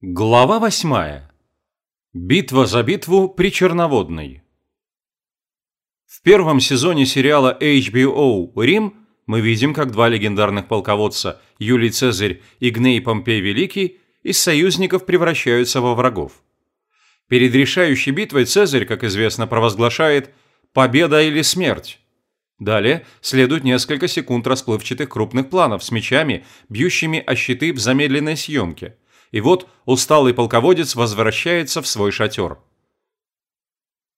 Глава восьмая. Битва за битву при Черноводной. В первом сезоне сериала HBO «Рим» мы видим, как два легендарных полководца Юлий Цезарь и Гней Помпей Великий из союзников превращаются во врагов. Перед решающей битвой Цезарь, как известно, провозглашает «победа или смерть». Далее следует несколько секунд расплывчатых крупных планов с мечами, бьющими о щиты в замедленной съемке – и вот усталый полководец возвращается в свой шатер.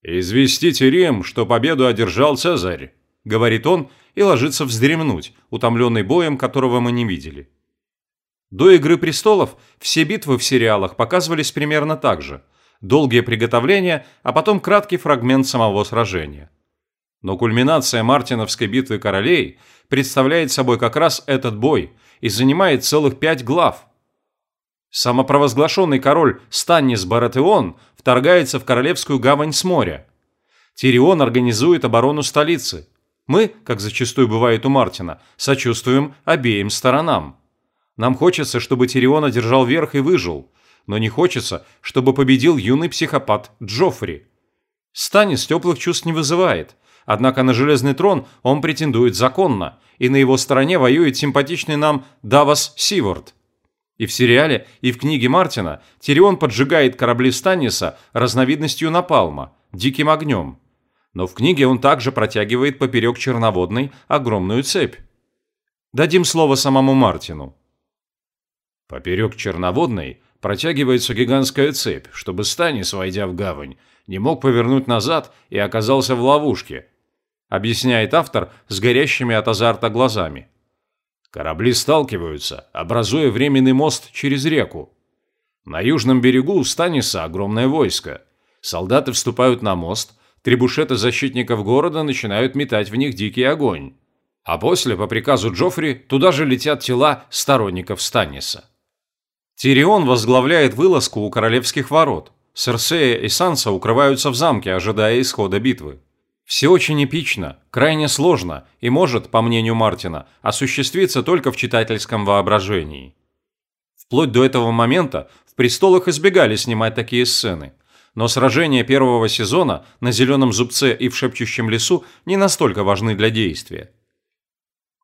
«Известите Рим, что победу одержал Цезарь», — говорит он и ложится вздремнуть, утомленный боем, которого мы не видели. До «Игры престолов» все битвы в сериалах показывались примерно так же. Долгие приготовления, а потом краткий фрагмент самого сражения. Но кульминация Мартиновской битвы королей представляет собой как раз этот бой и занимает целых пять глав – Самопровозглашенный король Станнис Баратеон вторгается в Королевскую гавань с моря. Тирион организует оборону столицы. Мы, как зачастую бывает у Мартина, сочувствуем обеим сторонам. Нам хочется, чтобы Тирион одержал верх и выжил, но не хочется, чтобы победил юный психопат Джоффри. Станис теплых чувств не вызывает, однако на Железный трон он претендует законно, и на его стороне воюет симпатичный нам Давос Сиворд – и в сериале, и в книге Мартина Тирион поджигает корабли Станниса разновидностью напалма, диким огнем. Но в книге он также протягивает поперек черноводной огромную цепь. Дадим слово самому Мартину. Поперек черноводной протягивается гигантская цепь, чтобы Станис, войдя в гавань, не мог повернуть назад и оказался в ловушке, объясняет автор с горящими от азарта глазами. Корабли сталкиваются, образуя временный мост через реку. На южном берегу у Станиса огромное войско. Солдаты вступают на мост, требушеты защитников города начинают метать в них дикий огонь. А после, по приказу Джоффри, туда же летят тела сторонников Станиса. Тирион возглавляет вылазку у королевских ворот. Серсея и Санса укрываются в замке, ожидая исхода битвы. Все очень эпично, крайне сложно и может, по мнению Мартина, осуществиться только в читательском воображении. Вплоть до этого момента в «Престолах» избегали снимать такие сцены, но сражения первого сезона на Зеленом Зубце и в Шепчущем лесу не настолько важны для действия.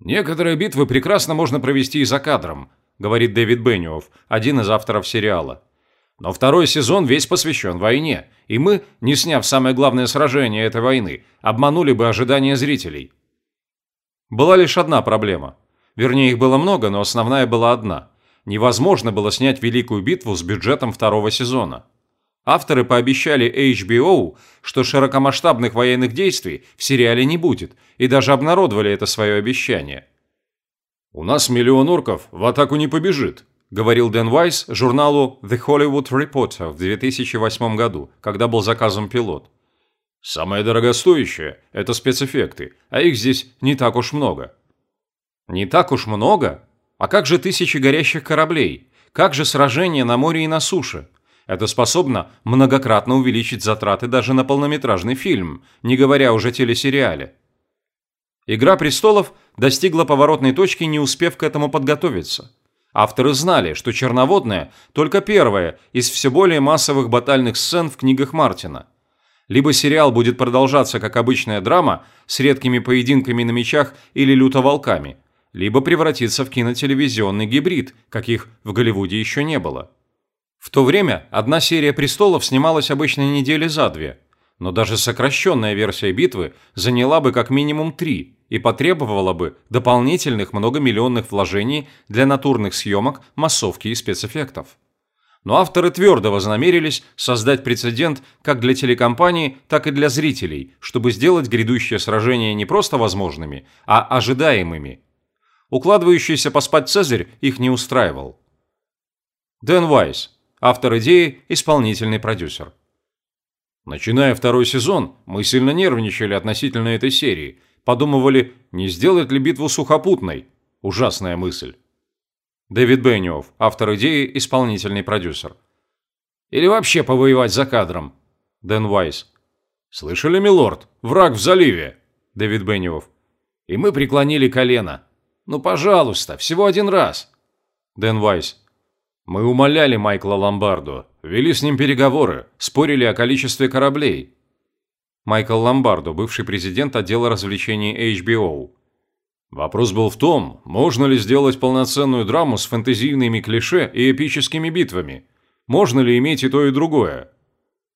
«Некоторые битвы прекрасно можно провести и за кадром», говорит Дэвид Бенниофф, один из авторов сериала. Но второй сезон весь посвящен войне, и мы, не сняв самое главное сражение этой войны, обманули бы ожидания зрителей. Была лишь одна проблема. Вернее, их было много, но основная была одна. Невозможно было снять Великую битву с бюджетом второго сезона. Авторы пообещали HBO, что широкомасштабных военных действий в сериале не будет, и даже обнародовали это свое обещание. «У нас миллион орков в атаку не побежит», говорил Дэн Вайс журналу The Hollywood Reporter в 2008 году, когда был заказан пилот. Самое дорогостоящее – это спецэффекты, а их здесь не так уж много. Не так уж много? А как же тысячи горящих кораблей? Как же сражения на море и на суше? Это способно многократно увеличить затраты даже на полнометражный фильм, не говоря уже о телесериале. «Игра престолов» достигла поворотной точки, не успев к этому подготовиться – Авторы знали, что «Черноводная» – только первая из все более массовых батальных сцен в книгах Мартина. Либо сериал будет продолжаться как обычная драма с редкими поединками на мечах или лютоволками, либо превратится в кинотелевизионный гибрид, каких в Голливуде еще не было. В то время одна серия «Престолов» снималась обычно недели за две, но даже сокращенная версия битвы заняла бы как минимум три – и потребовала бы дополнительных многомиллионных вложений для натурных съемок, массовки и спецэффектов. Но авторы твердо вознамерились создать прецедент как для телекомпаний, так и для зрителей, чтобы сделать грядущее сражение не просто возможными, а ожидаемыми. Укладывающийся поспать Цезарь их не устраивал. Дэн Вайс, автор идеи, исполнительный продюсер. Начиная второй сезон, мы сильно нервничали относительно этой серии, Подумывали, не сделать ли битву сухопутной. Ужасная мысль. Дэвид Бенниофф, автор идеи, исполнительный продюсер. Или вообще повоевать за кадром. Дэн Вайс. Слышали, милорд? Враг в заливе. Дэвид Бенниофф. И мы преклонили колено. Ну, пожалуйста, всего один раз. Дэн Вайс. Мы умоляли Майкла Ломбарду, вели с ним переговоры, спорили о количестве кораблей. Майкл Ломбардо, бывший президент отдела развлечений HBO. Вопрос был в том, можно ли сделать полноценную драму с фэнтезийными клише и эпическими битвами. Можно ли иметь и то, и другое?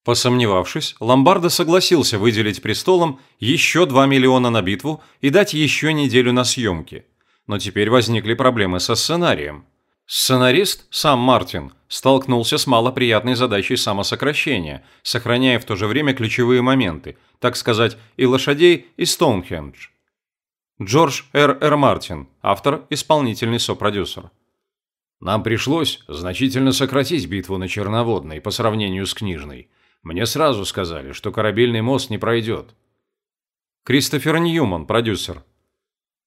Посомневавшись, Ломбардо согласился выделить престолам еще 2 миллиона на битву и дать еще неделю на съемки. Но теперь возникли проблемы со сценарием. Сценарист, сам Мартин, столкнулся с малоприятной задачей самосокращения, сохраняя в то же время ключевые моменты, так сказать, и лошадей, и Стоунхендж. Джордж Р. Р. Мартин, автор, исполнительный сопродюсер. Нам пришлось значительно сократить битву на Черноводной по сравнению с Книжной. Мне сразу сказали, что корабельный мост не пройдет. Кристофер Ньюман, продюсер.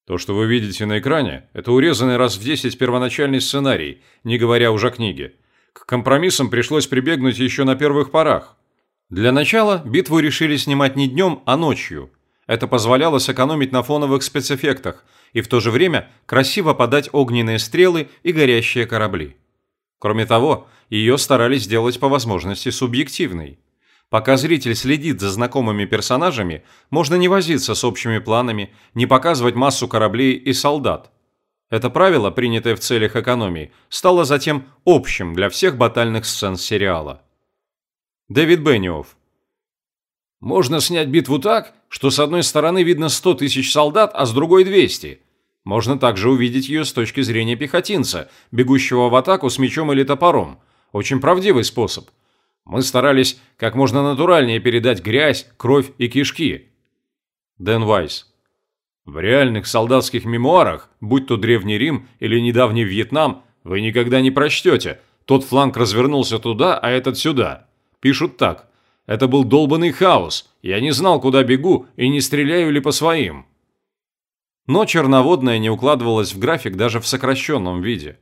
То, что вы видите на экране, это урезанный раз в 10 первоначальный сценарий, не говоря уже о книге. К компромиссам пришлось прибегнуть еще на первых порах. Для начала битву решили снимать не днем, а ночью. Это позволяло сэкономить на фоновых спецэффектах и в то же время красиво подать огненные стрелы и горящие корабли. Кроме того, ее старались сделать по возможности субъективной. Пока зритель следит за знакомыми персонажами, можно не возиться с общими планами, не показывать массу кораблей и солдат. Это правило, принятое в целях экономии, стало затем общим для всех батальных сцен сериала. Дэвид Бенниофф. Можно снять битву так, что с одной стороны видно 100 тысяч солдат, а с другой 200. Можно также увидеть ее с точки зрения пехотинца, бегущего в атаку с мечом или топором. Очень правдивый способ – мы старались как можно натуральнее передать грязь, кровь и кишки. Дэн Вайс. В реальных солдатских мемуарах, будь то Древний Рим или недавний Вьетнам, вы никогда не прочтете. Тот фланг развернулся туда, а этот сюда. Пишут так. Это был долбанный хаос. Я не знал, куда бегу и не стреляю ли по своим. Но черноводная не укладывалась в график даже в сокращенном виде.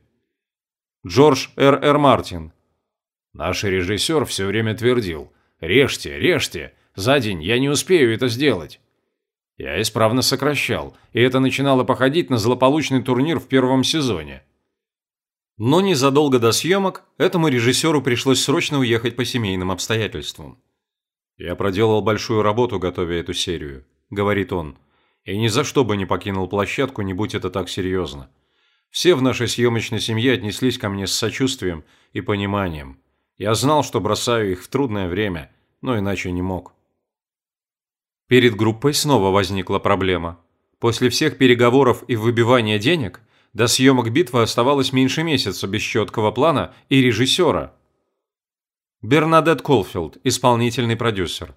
Джордж Р. Р. Мартин. Наш режиссер все время твердил «Режьте, режьте, за день я не успею это сделать». Я исправно сокращал, и это начинало походить на злополучный турнир в первом сезоне. Но незадолго до съемок этому режиссеру пришлось срочно уехать по семейным обстоятельствам. «Я проделал большую работу, готовя эту серию», — говорит он, «и ни за что бы не покинул площадку, не будь это так серьезно. Все в нашей съемочной семье отнеслись ко мне с сочувствием и пониманием. Я знал, что бросаю их в трудное время, но иначе не мог. Перед группой снова возникла проблема. После всех переговоров и выбивания денег до съемок битвы оставалось меньше месяца без четкого плана и режиссера. Бернадет Колфилд, исполнительный продюсер.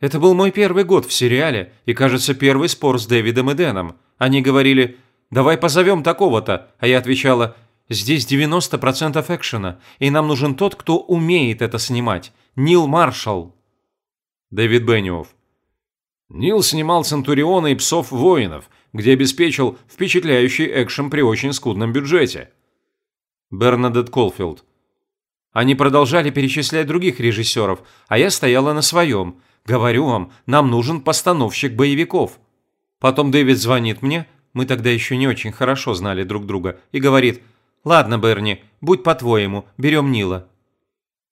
Это был мой первый год в сериале и, кажется, первый спор с Дэвидом и Дэном. Они говорили «давай позовем такого-то», а я отвечала Здесь 90% экшена, и нам нужен тот, кто умеет это снимать. Нил Маршалл. Дэвид Бенниофф. Нил снимал «Центуриона» и «Псов-воинов», где обеспечил впечатляющий экшен при очень скудном бюджете. Бернадет Колфилд. Они продолжали перечислять других режиссеров, а я стояла на своем. Говорю вам, нам нужен постановщик боевиков. Потом Дэвид звонит мне, мы тогда еще не очень хорошо знали друг друга, и говорит – «Ладно, Берни, будь по-твоему, берем Нила».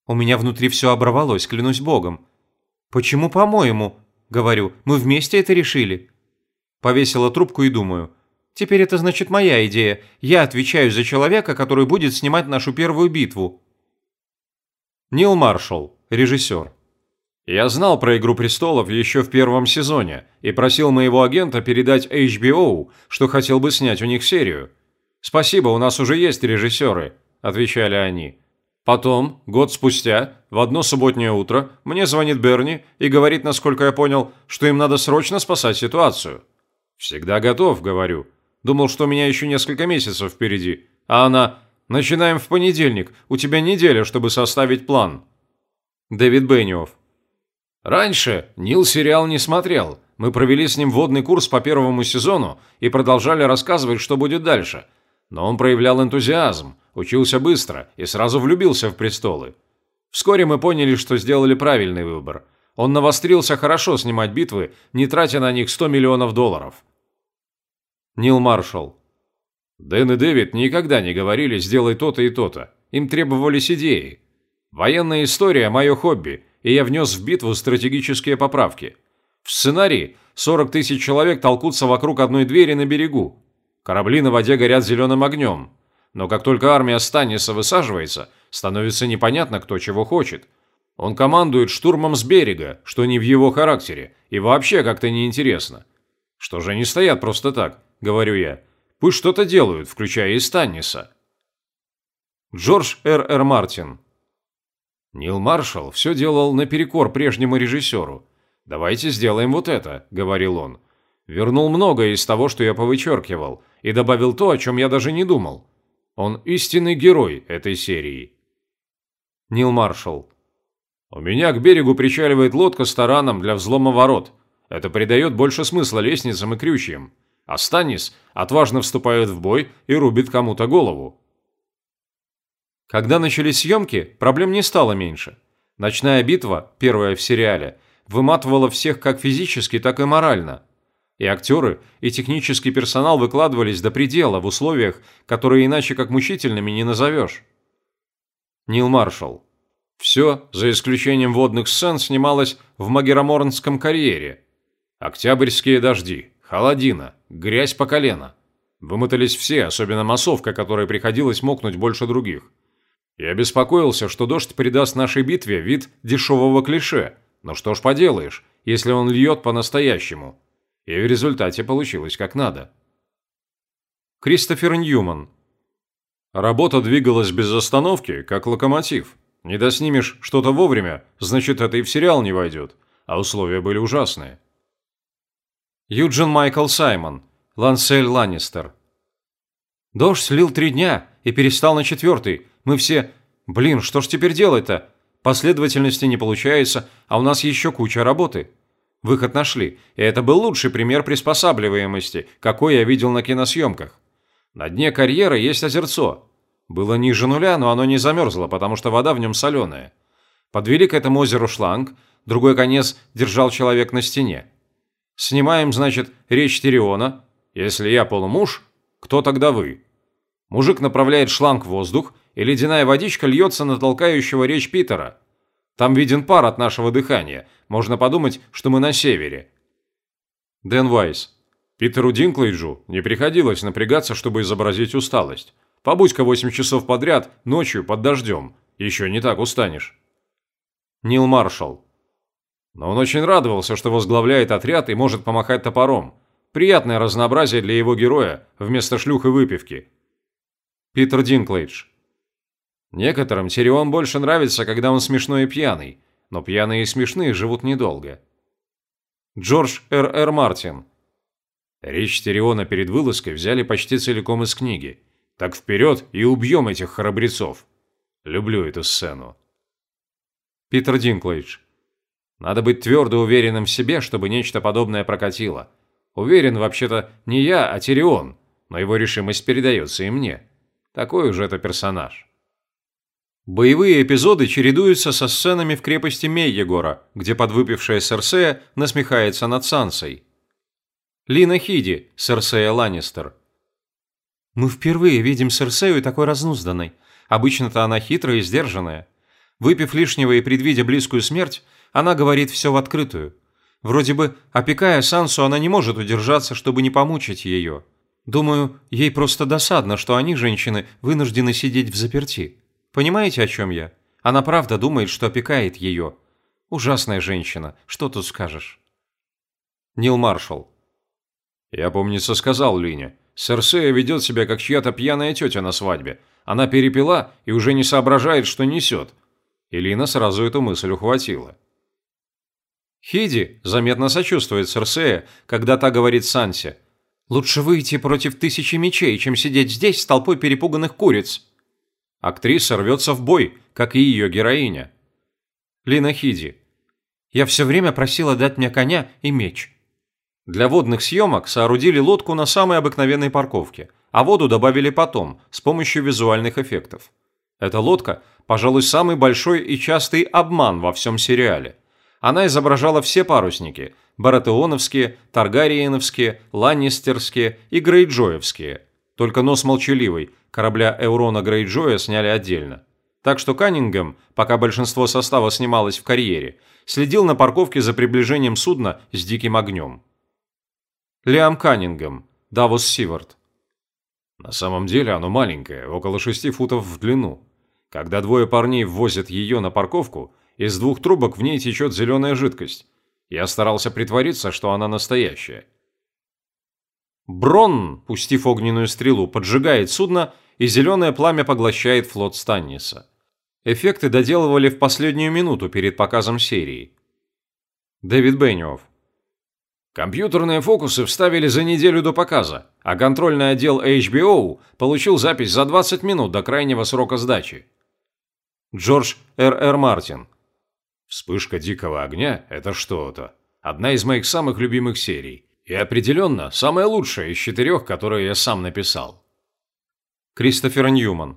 У меня внутри все оборвалось, клянусь богом. «Почему по-моему?» – говорю, «мы вместе это решили». Повесила трубку и думаю, «Теперь это значит моя идея. Я отвечаю за человека, который будет снимать нашу первую битву». Нил Маршалл, режиссер. Я знал про «Игру престолов» еще в первом сезоне и просил моего агента передать HBO, что хотел бы снять у них серию. «Спасибо, у нас уже есть режиссеры», – отвечали они. Потом, год спустя, в одно субботнее утро, мне звонит Берни и говорит, насколько я понял, что им надо срочно спасать ситуацию. «Всегда готов», – говорю. Думал, что у меня еще несколько месяцев впереди. А она «Начинаем в понедельник. У тебя неделя, чтобы составить план». Дэвид Бенниофф. Раньше Нил сериал не смотрел. Мы провели с ним водный курс по первому сезону и продолжали рассказывать, что будет дальше – но он проявлял энтузиазм, учился быстро и сразу влюбился в престолы. Вскоре мы поняли, что сделали правильный выбор. Он навострился хорошо снимать битвы, не тратя на них 100 миллионов долларов. Нил Маршалл. Дэн и Дэвид никогда не говорили «сделай то-то и то-то». Им требовались идеи. Военная история – мое хобби, и я внес в битву стратегические поправки. В сценарии 40 тысяч человек толкутся вокруг одной двери на берегу. Корабли на воде горят зеленым огнем. Но как только армия Станиса высаживается, становится непонятно, кто чего хочет. Он командует штурмом с берега, что не в его характере, и вообще как-то неинтересно. Что же они стоят просто так, говорю я. Пусть что-то делают, включая и Станниса. Джордж Р. Р. Мартин. Нил Маршалл все делал наперекор прежнему режиссеру. «Давайте сделаем вот это», — говорил он. Вернул многое из того, что я повычеркивал, и добавил то, о чем я даже не думал. Он истинный герой этой серии. Нил Маршалл. У меня к берегу причаливает лодка с тараном для взлома ворот. Это придает больше смысла лестницам и крючьям. А Станис отважно вступает в бой и рубит кому-то голову. Когда начались съемки, проблем не стало меньше. Ночная битва, первая в сериале, выматывала всех как физически, так и морально. И актеры, и технический персонал выкладывались до предела в условиях, которые иначе как мучительными не назовешь. Нил Маршалл. Все, за исключением водных сцен, снималось в Магераморнском карьере. Октябрьские дожди, холодина, грязь по колено. Вымотались все, особенно массовка, которой приходилось мокнуть больше других. Я беспокоился, что дождь придаст нашей битве вид дешевого клише. Но что ж поделаешь, если он льет по-настоящему. И в результате получилось как надо. Кристофер Ньюман. Работа двигалась без остановки, как локомотив. Не доснимешь что-то вовремя, значит, это и в сериал не войдет. А условия были ужасные. Юджин Майкл Саймон. Лансель Ланнистер. Дождь лил три дня и перестал на четвертый. Мы все... Блин, что ж теперь делать-то? Последовательности не получается, а у нас еще куча работы. Выход нашли, и это был лучший пример приспосабливаемости, какой я видел на киносъемках. На дне карьера есть озерцо. Было ниже нуля, но оно не замерзло, потому что вода в нем соленая. Подвели к этому озеру шланг, другой конец держал человек на стене. Снимаем, значит, речь Тириона. Если я полумуж, кто тогда вы? Мужик направляет шланг в воздух, и ледяная водичка льется на толкающего речь Питера. Там виден пар от нашего дыхания. Можно подумать, что мы на севере. Дэн Вайс. Питеру Динклейджу не приходилось напрягаться, чтобы изобразить усталость. Побудь-ка 8 часов подряд, ночью, под дождем. Еще не так устанешь. Нил Маршалл. Но он очень радовался, что возглавляет отряд и может помахать топором. Приятное разнообразие для его героя, вместо шлюх и выпивки. Питер Динклейдж. Некоторым Тирион больше нравится, когда он смешной и пьяный, но пьяные и смешные живут недолго. Джордж Р. Р. Мартин. Речь Тириона перед вылазкой взяли почти целиком из книги. Так вперед и убьем этих храбрецов. Люблю эту сцену. Питер Динклейдж. Надо быть твердо уверенным в себе, чтобы нечто подобное прокатило. Уверен, вообще-то, не я, а Тирион, но его решимость передается и мне. Такой уже это персонаж. Боевые эпизоды чередуются со сценами в крепости Мейегора, где подвыпившая Серсея насмехается над Сансой. Лина Хиди, Серсея Ланнистер. Мы впервые видим Серсею такой разнузданной. Обычно-то она хитрая и сдержанная. Выпив лишнего и предвидя близкую смерть, она говорит все в открытую. Вроде бы, опекая Сансу, она не может удержаться, чтобы не помучить ее. Думаю, ей просто досадно, что они, женщины, вынуждены сидеть в заперти. Понимаете, о чем я? Она правда думает, что опекает ее. Ужасная женщина, что тут скажешь? Нил Маршалл. Я, помнится, сказал Лине, Серсея ведет себя, как чья-то пьяная тетя на свадьбе. Она перепила и уже не соображает, что несет. И Лина сразу эту мысль ухватила. Хиди заметно сочувствует Серсея, когда та говорит Сансе. «Лучше выйти против тысячи мечей, чем сидеть здесь с толпой перепуганных куриц». Актриса рвется в бой, как и ее героиня. Лина Хиди. «Я все время просила дать мне коня и меч. Для водных съемок соорудили лодку на самой обыкновенной парковке, а воду добавили потом, с помощью визуальных эффектов. Эта лодка, пожалуй, самый большой и частый обман во всем сериале. Она изображала все парусники – баратеоновские, таргариеновские, ланнистерские и грейджоевские. Только нос молчаливый корабля Эурона Грейджоя сняли отдельно. Так что Каннингем, пока большинство состава снималось в карьере, следил на парковке за приближением судна с диким огнем. Лиам Каннингем, Давос Сивард. На самом деле оно маленькое, около шести футов в длину. Когда двое парней ввозят ее на парковку, из двух трубок в ней течет зеленая жидкость. Я старался притвориться, что она настоящая. Брон, пустив огненную стрелу, поджигает судно, и зеленое пламя поглощает флот Станниса. Эффекты доделывали в последнюю минуту перед показом серии. Дэвид Бенниофф. Компьютерные фокусы вставили за неделю до показа, а контрольный отдел HBO получил запись за 20 минут до крайнего срока сдачи. Джордж Р.Р. Мартин. «Вспышка дикого огня – это что-то. Одна из моих самых любимых серий. И определенно, самая лучшая из четырех, которые я сам написал». Кристофер Ньюман.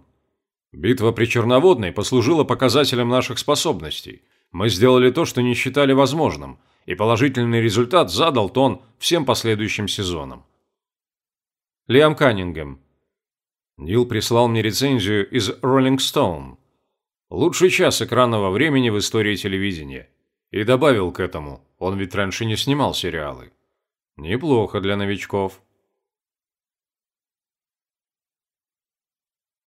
«Битва при Черноводной послужила показателем наших способностей. Мы сделали то, что не считали возможным, и положительный результат задал тон всем последующим сезонам». Лиам Каннингем. Нил прислал мне рецензию из Rolling Stone. Лучший час экранного времени в истории телевидения. И добавил к этому, он ведь раньше не снимал сериалы. Неплохо для новичков.